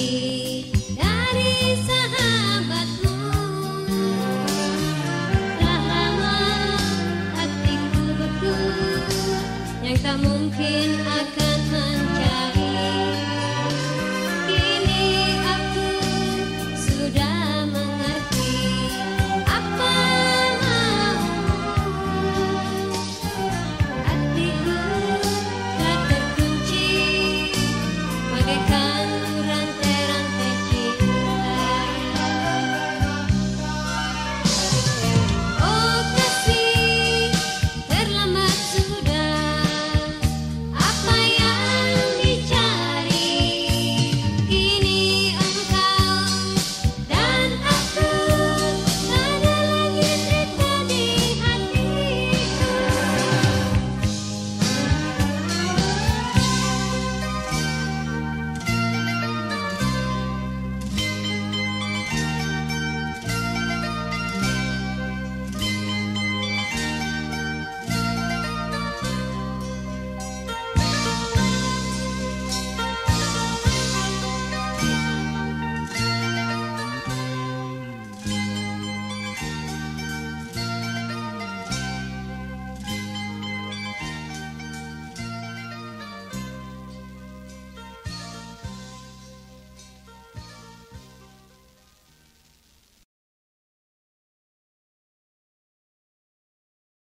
see.